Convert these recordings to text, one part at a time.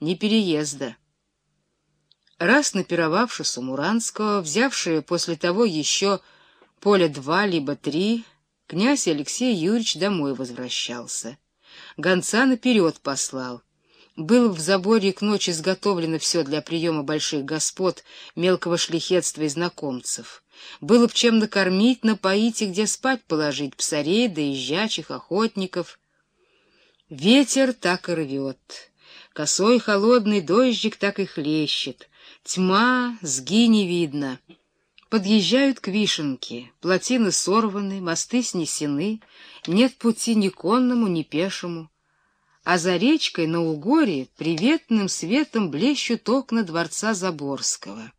не переезда. Раз напировавшись у Муранского, взявшие после того еще поле два либо три, князь Алексей Юрьевич домой возвращался. Гонца наперед послал. Было в заборе к ночи изготовлено все для приема больших господ, мелкого шлихетства и знакомцев. Было б чем накормить, напоить и где спать положить псарей, доезжачих, охотников. Ветер так и рвет. Косой холодный дождик так и хлещет. Тьма, сги не видно. Подъезжают к Вишенке, плотины сорваны, мосты снесены, нет пути ни конному, ни пешему. А за речкой на Угоре приветным светом блещут окна дворца Заборского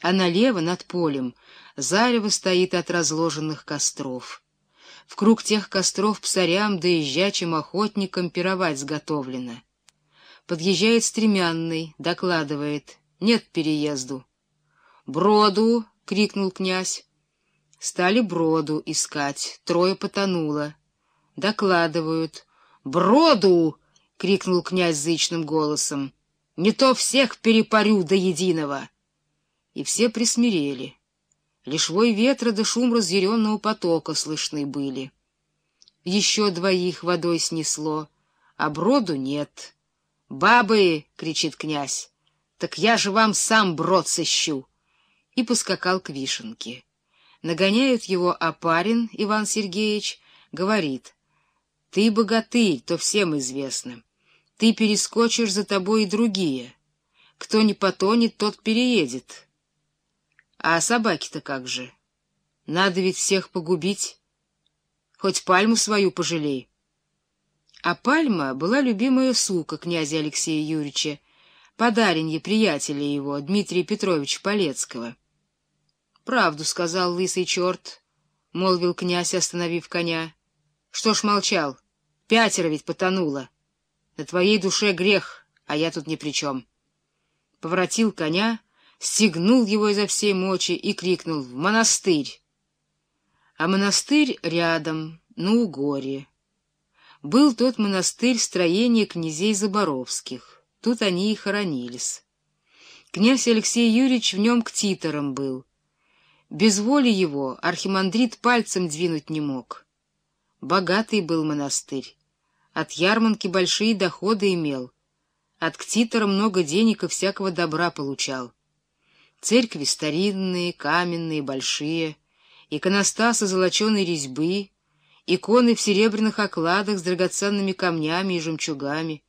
а налево, над полем, зарево стоит от разложенных костров. В круг тех костров псарям да езжачим охотникам пировать сготовлено. Подъезжает стремянный, докладывает. Нет переезду. «Броду!» — крикнул князь. Стали броду искать, трое потонуло. Докладывают. «Броду!» — крикнул князь зычным голосом. «Не то всех перепарю до единого!» и все присмирели. Лишь вой ветра да шум разъяренного потока слышны были. Еще двоих водой снесло, а броду нет. «Бабы!» — кричит князь. «Так я же вам сам брод сыщу!» И поскакал к вишенке. Нагоняют его опарин Иван Сергеевич, говорит. «Ты богатырь, то всем известно. Ты перескочишь за тобой и другие. Кто не потонет, тот переедет. А собаки-то как же? Надо ведь всех погубить. Хоть пальму свою пожалей. А пальма была любимая сука князя Алексея Юрьевича, подаренье приятеля его, Дмитрия Петровича Полецкого. — Правду сказал лысый черт, — молвил князь, остановив коня. — Что ж молчал? Пятеро ведь потонуло. На твоей душе грех, а я тут ни при чем. Поворотил коня стегнул его изо всей мочи и крикнул «В монастырь!». А монастырь рядом, на Угоре. Был тот монастырь строения князей Заборовских. Тут они и хоронились. Князь Алексей Юрьевич в нем к титорам был. Без воли его архимандрит пальцем двинуть не мог. Богатый был монастырь. От ярманки большие доходы имел. От ктитора много денег и всякого добра получал. Церкви старинные, каменные, большие, иконостасы золоченой резьбы, иконы в серебряных окладах с драгоценными камнями и жемчугами,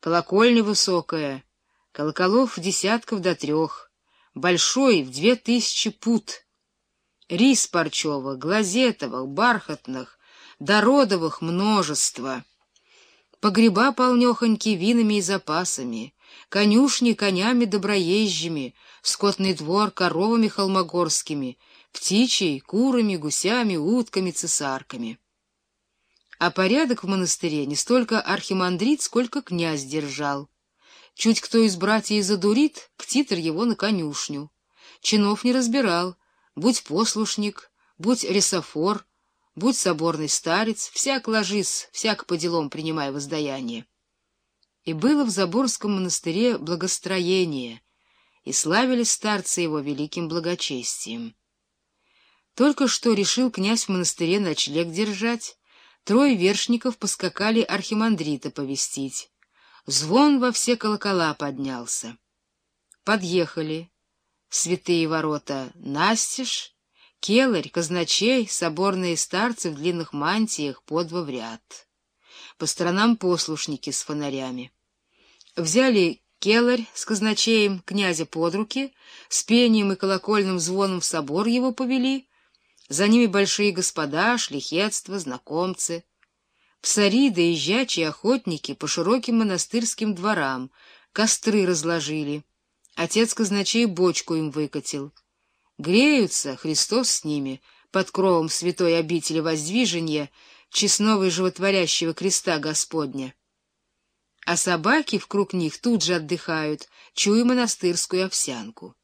колокольня высокая, колоколов десятков до трех, большой в две тысячи пут, рис парчевых, глазетовых, бархатных, дородовых множество, погреба полнехоньки винами и запасами, конюшни конями доброезжими, скотный двор коровами холмогорскими, птичьей, курами, гусями, утками, цесарками. А порядок в монастыре не столько архимандрит, сколько князь держал. Чуть кто из братьев задурит, ктитр его на конюшню. Чинов не разбирал, будь послушник, будь ресофор, будь соборный старец, всяк ложись, всяк по делам принимай воздаяние. И было в Заборском монастыре благостроение, и славили старцы его великим благочестием. Только что решил князь в монастыре ночлег держать, трое вершников поскакали архимандрита повестить. Звон во все колокола поднялся. Подъехали. Святые ворота настежь, келарь, казначей, соборные старцы в длинных мантиях по два в ряд по сторонам послушники с фонарями. Взяли келарь с казначеем князя под руки, с пением и колокольным звоном в собор его повели, за ними большие господа, шлихетства, знакомцы. Псари, доезжачие охотники по широким монастырским дворам, костры разложили. Отец казначей бочку им выкатил. Греются, Христос с ними, под кровом святой обители воздвижения, честного животворящего креста Господня. А собаки в круг них тут же отдыхают, чуя монастырскую овсянку.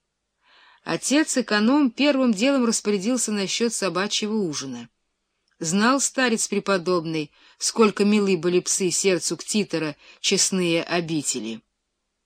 Отец-эконом первым делом распорядился насчет собачьего ужина. Знал старец преподобный, сколько милы были псы сердцу ктитора честные обители.